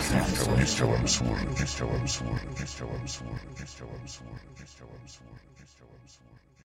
Chciałem służyć, chciałem służyć, chciałem służyć, chciałem służyć, chciałem służyć, chciałem służyć, chciałem służyć.